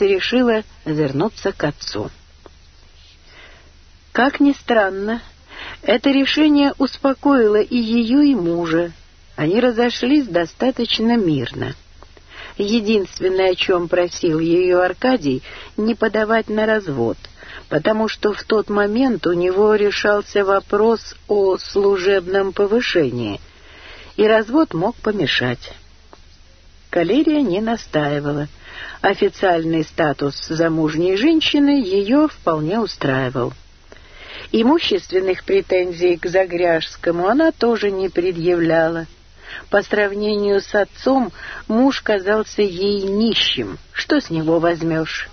решила вернуться к отцу. Как ни странно, это решение успокоило и ее, и мужа. Они разошлись достаточно мирно. Единственное, о чем просил ее Аркадий, не подавать на развод, потому что в тот момент у него решался вопрос о служебном повышении, и развод мог помешать. Калерия не настаивала — официальный статус замужней женщины ее вполне устраивал. Имущественных претензий к Загряжскому она тоже не предъявляла. По сравнению с отцом муж казался ей нищим. Что с него возьмешь?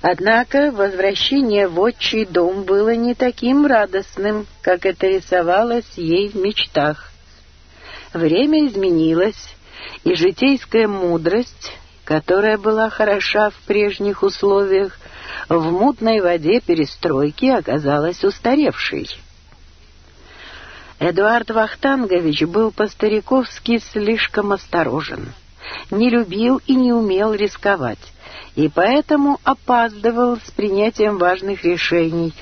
Однако возвращение в отчий дом было не таким радостным, как это рисовалось ей в мечтах. Время изменилось, и житейская мудрость, которая была хороша в прежних условиях, в мутной воде перестройки оказалась устаревшей. Эдуард Вахтангович был по-стариковски слишком осторожен, не любил и не умел рисковать, и поэтому опаздывал с принятием важных решений,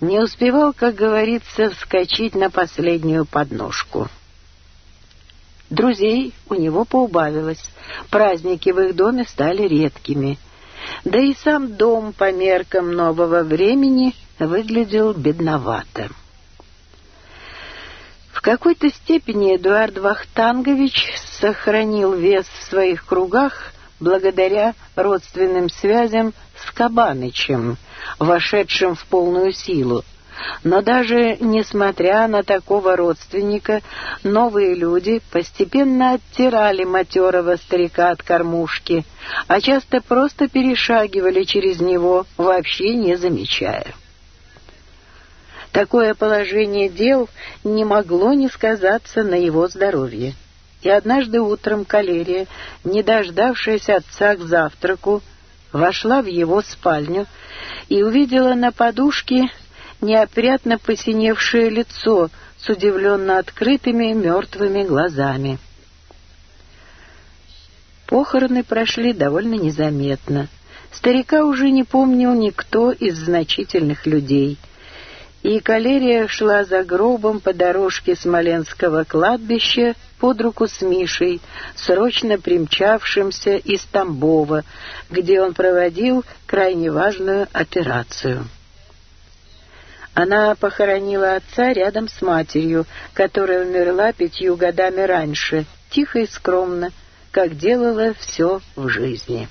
не успевал, как говорится, вскочить на последнюю подножку. Друзей у него поубавилось. Праздники в их доме стали редкими. Да и сам дом по меркам нового времени выглядел бедновато. В какой-то степени Эдуард Вахтангович сохранил вес в своих кругах благодаря родственным связям с Кабанычем, вошедшим в полную силу — но даже несмотря на такого родственника, новые люди постепенно оттирали матерого старика от кормушки, а часто просто перешагивали через него, вообще не замечая. Такое положение дел не могло не сказаться на его здоровье. И однажды утром калерия, не дождавшись отца к завтраку, вошла в его спальню и увидела на подушке неопрятно посиневшее лицо с удивленно открытыми мертвыми глазами. Похороны прошли довольно незаметно. Старика уже не помнил никто из значительных людей. И калерия шла за гробом по дорожке Смоленского кладбища под руку с Мишей, срочно примчавшимся из Тамбова, где он проводил крайне важную операцию. Она похоронила отца рядом с матерью, которая умерла пятью годами раньше, тихо и скромно, как делала все в жизни.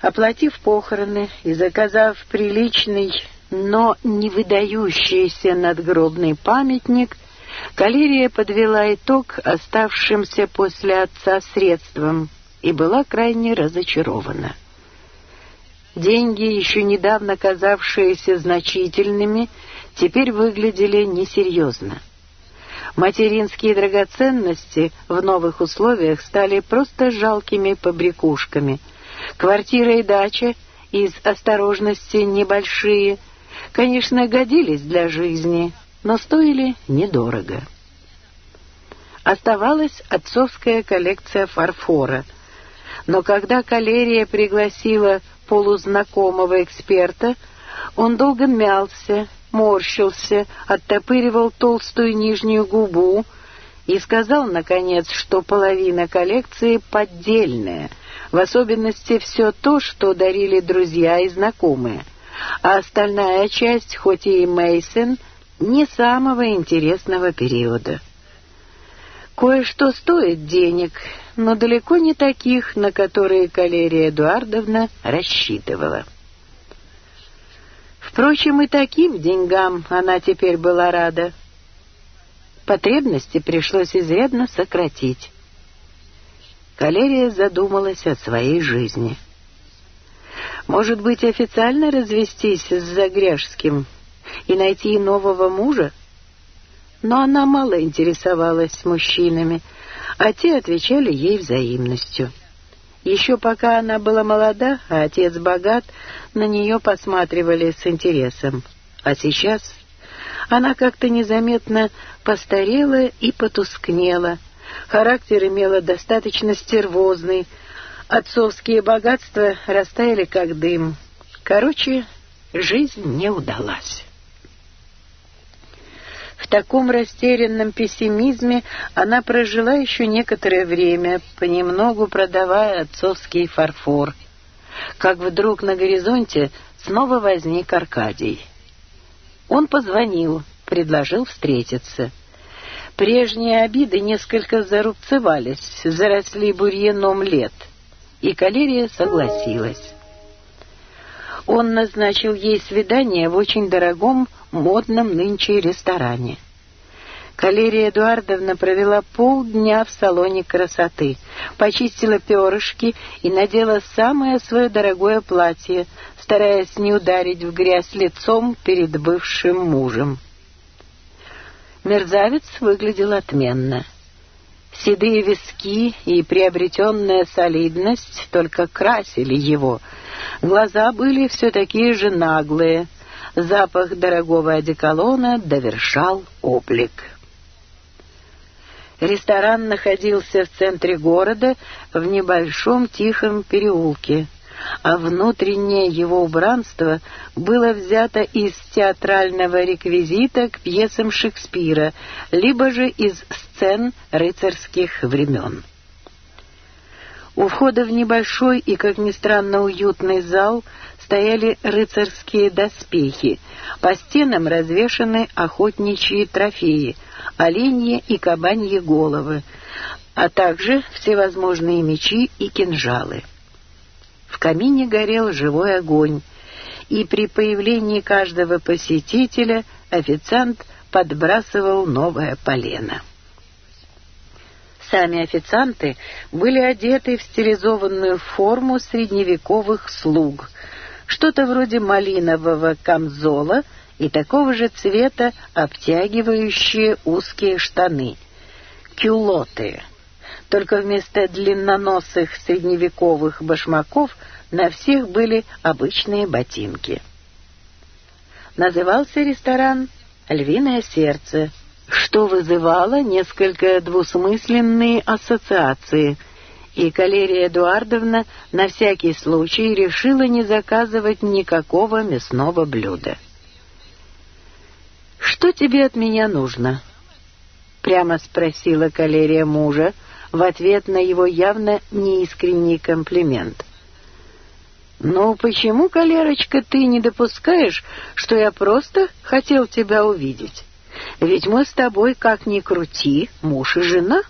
Оплатив похороны и заказав приличный, но не выдающийся надгробный памятник, Калерия подвела итог оставшимся после отца средствам и была крайне разочарована деньги, еще недавно казавшиеся значительными, теперь выглядели несерьезно. Материнские драгоценности в новых условиях стали просто жалкими побрякушками. Квартира и дача из осторожности небольшие, конечно, годились для жизни, но стоили недорого. Оставалась отцовская коллекция фарфора. Но когда калерия пригласила полузна эксперта, он долго мялся, морщился, оттопыривал толстую нижнюю губу и сказал, наконец, что половина коллекции поддельная, в особенности все то, что дарили друзья и знакомые, а остальная часть, хоть и Мейсон, не самого интересного периода. Кое-что стоит денег, но далеко не таких, на которые Калерия Эдуардовна рассчитывала. Впрочем, и таким деньгам она теперь была рада. Потребности пришлось изрядно сократить. Калерия задумалась о своей жизни. Может быть, официально развестись с Загряжским и найти нового мужа? — но она мало интересовалась мужчинами, а те отвечали ей взаимностью. Еще пока она была молода, а отец богат, на нее посматривали с интересом. А сейчас она как-то незаметно постарела и потускнела. Характер имела достаточно стервозный. Отцовские богатства растаяли как дым. Короче, жизнь не удалась. В таком растерянном пессимизме она прожила еще некоторое время, понемногу продавая отцовский фарфор. Как вдруг на горизонте снова возник Аркадий. Он позвонил, предложил встретиться. Прежние обиды несколько зарубцевались, заросли бурьяном лет, и Калерия согласилась он назначил ей свидание в очень дорогом, модном нынче ресторане. Калерия Эдуардовна провела полдня в салоне красоты, почистила перышки и надела самое свое дорогое платье, стараясь не ударить в грязь лицом перед бывшим мужем. Мерзавец выглядел отменно — Седые виски и приобретенная солидность только красили его. Глаза были все такие же наглые. Запах дорогого одеколона довершал облик. Ресторан находился в центре города, в небольшом тихом переулке а внутреннее его убранство было взято из театрального реквизита к пьесам Шекспира, либо же из сцен рыцарских времен. У входа в небольшой и, как ни странно, уютный зал стояли рыцарские доспехи. По стенам развешаны охотничьи трофеи, оленьи и кабаньи головы, а также всевозможные мечи и кинжалы. В камине горел живой огонь, и при появлении каждого посетителя официант подбрасывал новое полено. Сами официанты были одеты в стилизованную форму средневековых слуг, что-то вроде малинового камзола и такого же цвета обтягивающие узкие штаны — кюлоты — только вместо длинноносых средневековых башмаков на всех были обычные ботинки. Назывался ресторан «Львиное сердце», что вызывало несколько двусмысленные ассоциации, и Калерия Эдуардовна на всякий случай решила не заказывать никакого мясного блюда. «Что тебе от меня нужно?» — прямо спросила Калерия мужа, — в ответ на его явно неискренний комплимент. «Ну почему, Калерочка, ты не допускаешь, что я просто хотел тебя увидеть? Ведь мы с тобой, как ни крути, муж и жена».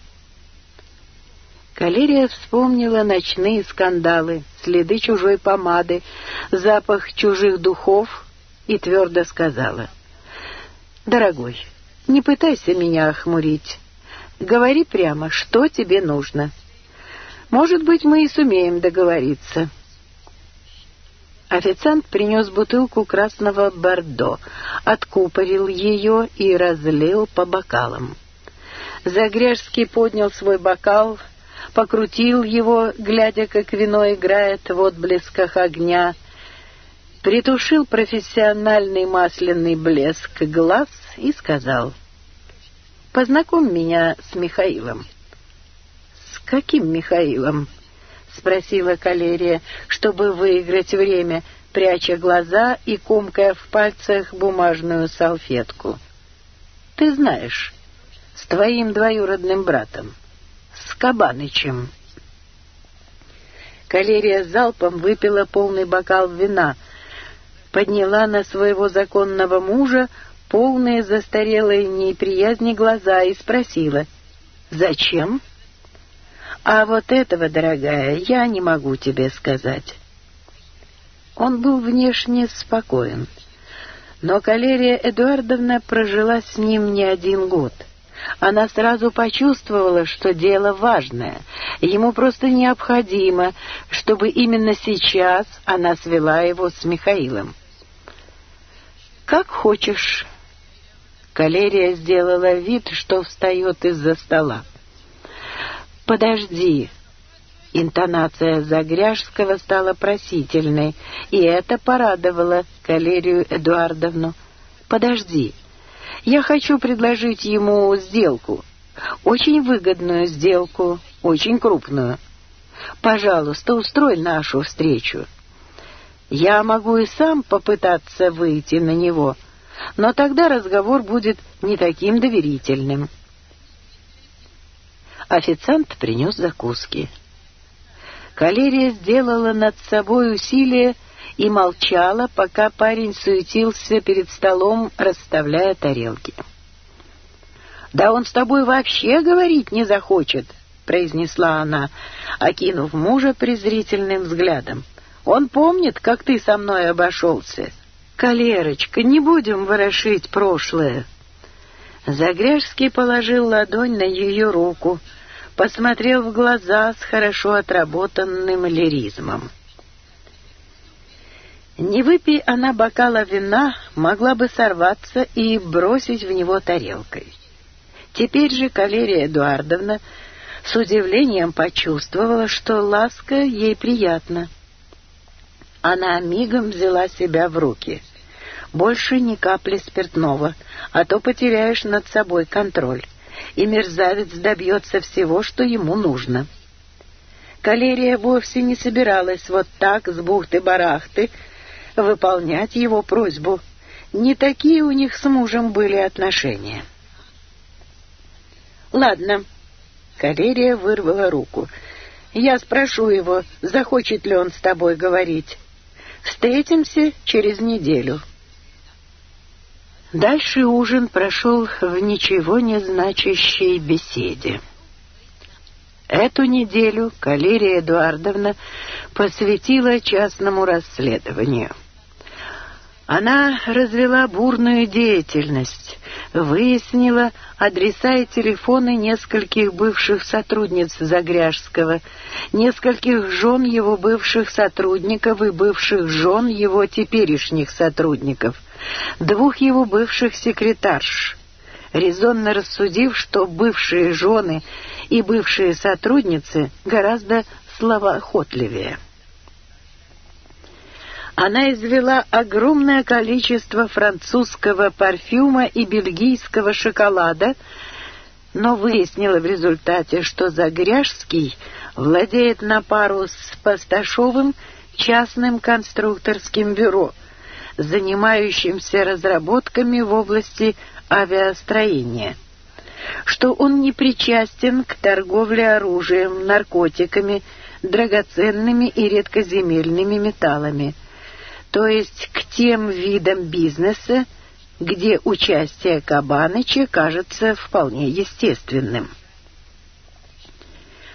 Калерия вспомнила ночные скандалы, следы чужой помады, запах чужих духов и твердо сказала. «Дорогой, не пытайся меня охмурить. Говори прямо, что тебе нужно. Может быть, мы и сумеем договориться». Официант принес бутылку красного бордо, откупорил ее и разлил по бокалам. Загряжский поднял свой бокал, покрутил его, глядя, как вино играет в отблесках огня, притушил профессиональный масляный блеск глаз и сказал — познакомь меня с Михаилом». «С каким Михаилом?» — спросила Калерия, чтобы выиграть время, пряча глаза и комкая в пальцах бумажную салфетку. «Ты знаешь, с твоим двоюродным братом, с Кабанычем». Калерия залпом выпила полный бокал вина, подняла на своего законного мужа полные застарелые неприязни глаза и спросила «Зачем?» «А вот этого, дорогая, я не могу тебе сказать». Он был внешне спокоен, но Калерия Эдуардовна прожила с ним не один год — она сразу почувствовала, что дело важное. Ему просто необходимо, чтобы именно сейчас она свела его с Михаилом. «Как хочешь», Калерия сделала вид, что встает из-за стола. «Подожди!» Интонация Загряжского стала просительной, и это порадовало Калерию Эдуардовну. «Подожди! Я хочу предложить ему сделку. Очень выгодную сделку, очень крупную. Пожалуйста, устрой нашу встречу. Я могу и сам попытаться выйти на него» но тогда разговор будет не таким доверительным. Официант принес закуски. Калерия сделала над собой усилие и молчала, пока парень суетился перед столом, расставляя тарелки. «Да он с тобой вообще говорить не захочет», — произнесла она, окинув мужа презрительным взглядом. «Он помнит, как ты со мной обошелся». «Калерочка, не будем ворошить прошлое!» Загряжский положил ладонь на ее руку, посмотрел в глаза с хорошо отработанным лиризмом. Не выпей она бокала вина, могла бы сорваться и бросить в него тарелкой. Теперь же Калерия Эдуардовна с удивлением почувствовала, что ласка ей приятна — она а мигом взяла себя в руки. «Больше ни капли спиртного, а то потеряешь над собой контроль, и мерзавец добьется всего, что ему нужно». Калерия вовсе не собиралась вот так с бухты-барахты выполнять его просьбу. Не такие у них с мужем были отношения. «Ладно», — Калерия вырвала руку, — «я спрошу его, захочет ли он с тобой говорить» встретимся через неделю». Дальше ужин прошел в ничего не значащей беседе. Эту неделю Калерия Эдуардовна посвятила частному расследованию. Она развела бурную деятельность, выяснила адреса и телефоны нескольких бывших сотрудниц Загряжского, нескольких жен его бывших сотрудников и бывших жен его теперешних сотрудников, двух его бывших секретарш. Резонно рассудив, что бывшие жены и бывшие сотрудницы гораздо словоохотливее. Она извела огромное количество французского парфюма и бельгийского шоколада, но выяснила в результате, что Загряжский владеет на пару с Пасташовым частным конструкторским бюро, занимающимся разработками в области авиастроения, что он не причастен к торговле оружием, наркотиками, драгоценными и редкоземельными металлами – то есть к тем видам бизнеса, где участие Кабаныча кажется вполне естественным.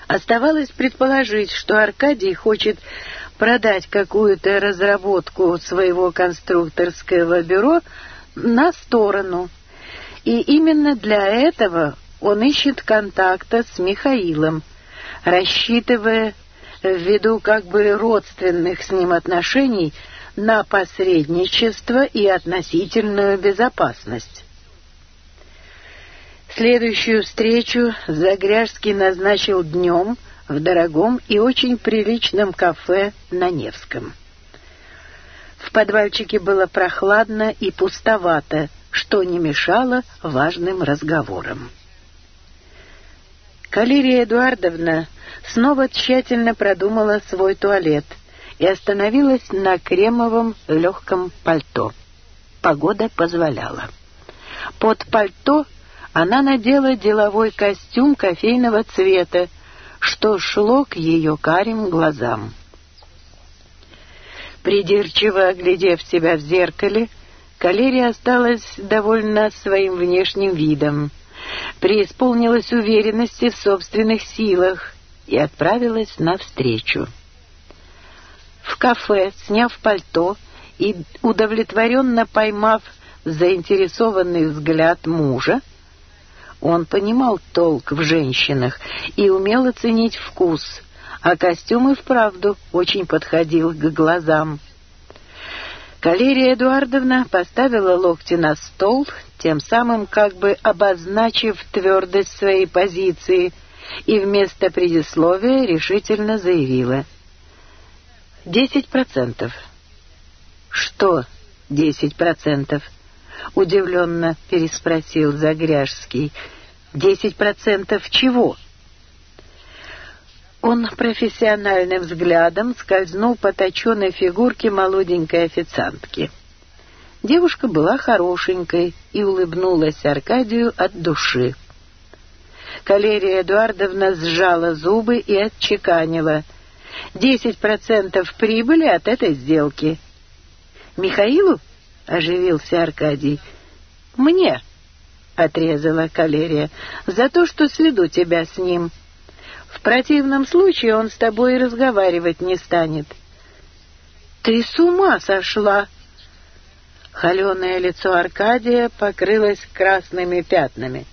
Оставалось предположить, что Аркадий хочет продать какую-то разработку своего конструкторского бюро на сторону. И именно для этого он ищет контакта с Михаилом, рассчитывая, ввиду как бы родственных с ним отношений, на посредничество и относительную безопасность. Следующую встречу Загряжский назначил днем в дорогом и очень приличном кафе на Невском. В подвальчике было прохладно и пустовато, что не мешало важным разговорам. Калерия Эдуардовна снова тщательно продумала свой туалет — и остановилась на кремовом легком пальто. Погода позволяла. Под пальто она надела деловой костюм кофейного цвета, что шло к ее карим глазам. Придирчиво оглядев себя в зеркале, Калерия осталась довольна своим внешним видом, преисполнилась уверенности в собственных силах и отправилась навстречу. В кафе, сняв пальто и удовлетворенно поймав заинтересованный взгляд мужа, он понимал толк в женщинах и умел оценить вкус, а костюм и вправду очень подходил к глазам. Калерия Эдуардовна поставила локти на стол, тем самым как бы обозначив твердость своей позиции, и вместо предисловия решительно заявила — Десять процентов. Что десять процентов? Удивленно переспросил Загряжский. Десять процентов чего? Он профессиональным взглядом скользнул по точенной фигурке молоденькой официантки. Девушка была хорошенькой и улыбнулась Аркадию от души. Калерия Эдуардовна сжала зубы и отчеканила — десять процентов прибыли от этой сделки». «Михаилу?» — оживился Аркадий. «Мне», — отрезала калерия, — «за то, что сведу тебя с ним. В противном случае он с тобой и разговаривать не станет». «Ты с ума сошла!» Холеное лицо Аркадия покрылось красными пятнами.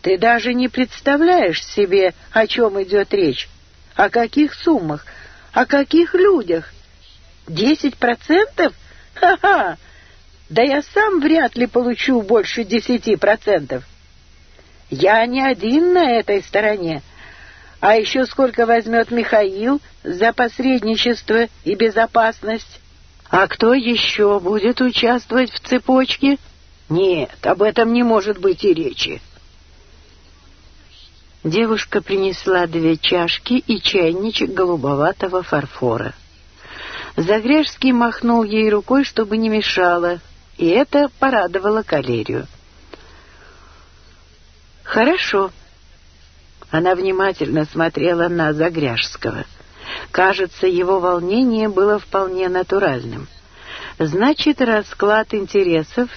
«Ты даже не представляешь себе, о чем идет речь. О каких суммах? О каких людях? Десять процентов? Ха-ха! Да я сам вряд ли получу больше десяти процентов. Я не один на этой стороне. А еще сколько возьмет Михаил за посредничество и безопасность? А кто еще будет участвовать в цепочке? Нет, об этом не может быть и речи девушка принесла две чашки и чайничек голубоватого фарфора. Загрежский махнул ей рукой, чтобы не мешало, и это порадовало калерию. «Хорошо». Она внимательно смотрела на Загряжского. Кажется, его волнение было вполне натуральным. «Значит, расклад интересов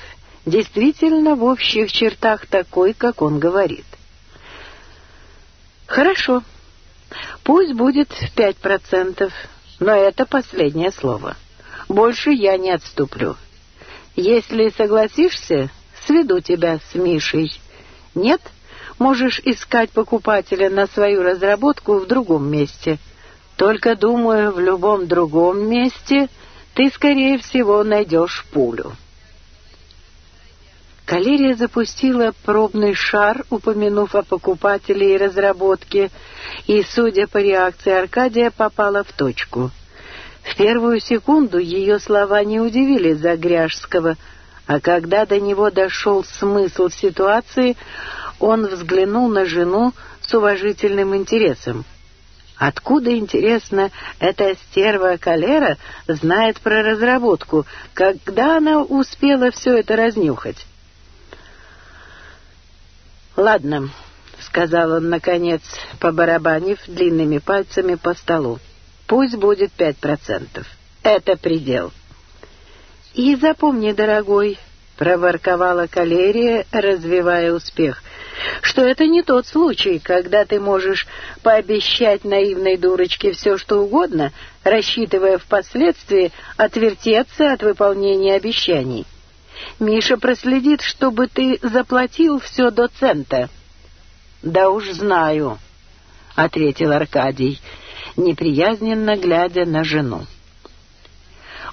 действительно в общих чертах такой, как он говорит». Хорошо. Пусть будет пять процентов, но это последнее слово. Больше я не отступлю. Если согласишься, сведу тебя с Мишей. Нет? Можешь искать покупателя на свою разработку в другом месте. Только, думаю, в любом другом месте ты, скорее всего, найдешь пулю». Калерия запустила пробный шар, упомянув о покупателе и разработке, и, судя по реакции Аркадия, попала в точку. В первую секунду ее слова не удивили Загряжского, а когда до него дошел смысл ситуации, он взглянул на жену с уважительным интересом. Откуда, интересно, эта стерва Калера знает про разработку, когда она успела все это разнюхать? «Ладно», — сказал он, наконец, побарабанив длинными пальцами по столу. «Пусть будет пять процентов. Это предел». «И запомни, дорогой», — проворковала Калерия, развивая успех, что это не тот случай, когда ты можешь пообещать наивной дурочке все, что угодно, рассчитывая впоследствии отвертеться от выполнения обещаний. Миша проследит, чтобы ты заплатил все до цента». «Да уж знаю», — ответил Аркадий, неприязненно глядя на жену.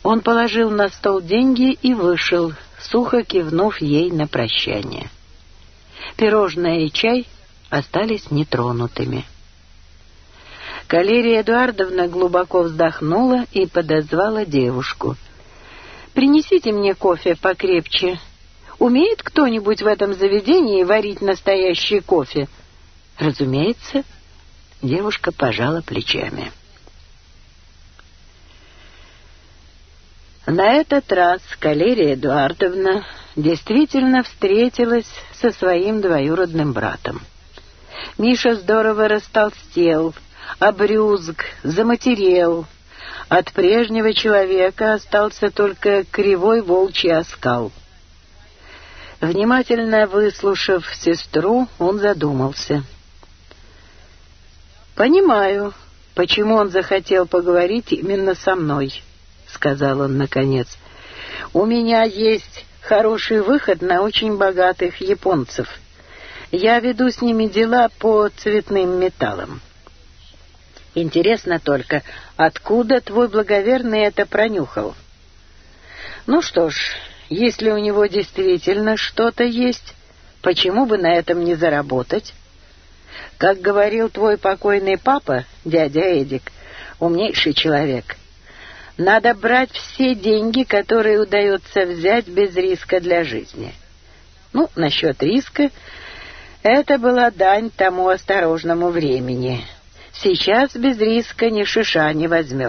Он положил на стол деньги и вышел, сухо кивнув ей на прощание. Пирожное и чай остались нетронутыми. Калерия Эдуардовна глубоко вздохнула и подозвала девушку — принесите мне кофе покрепче. Умеет кто-нибудь в этом заведении варить настоящий кофе? Разумеется. Девушка пожала плечами. На этот раз Калерия Эдуардовна действительно встретилась со своим двоюродным братом. Миша здорово растолстел, обрюзг, заматерел, от прежнего человека остался только кривой волчий оскал. Внимательно выслушав сестру, он задумался. «Понимаю, почему он захотел поговорить именно со мной», — сказал он наконец. «У меня есть хороший выход на очень богатых японцев. Я веду с ними дела по цветным металлам». Интересно только, откуда твой благоверный это пронюхал? Ну что ж, если у него действительно что-то есть, почему бы на этом не заработать? Как говорил твой покойный папа, дядя Эдик, умнейший человек, надо брать все деньги, которые удается взять без риска для жизни. Ну, насчет риска, это была дань тому осторожному времени, сейчас без риска ни шиша не возьмешь.